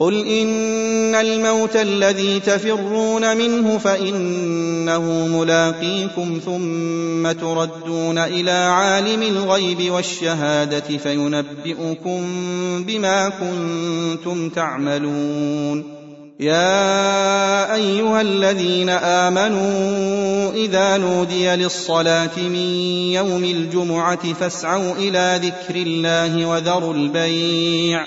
قل إن الموت الذي تفرون منه فإنه ملاقيكم ثم تردون إلى عالم الغيب والشهادة فينبئكم بما كنتم تعملون. يا أيها الذين آمنوا إذا نودي للصلاة من يوم الجمعة فاسعوا إلى ذكر الله وذروا البيع.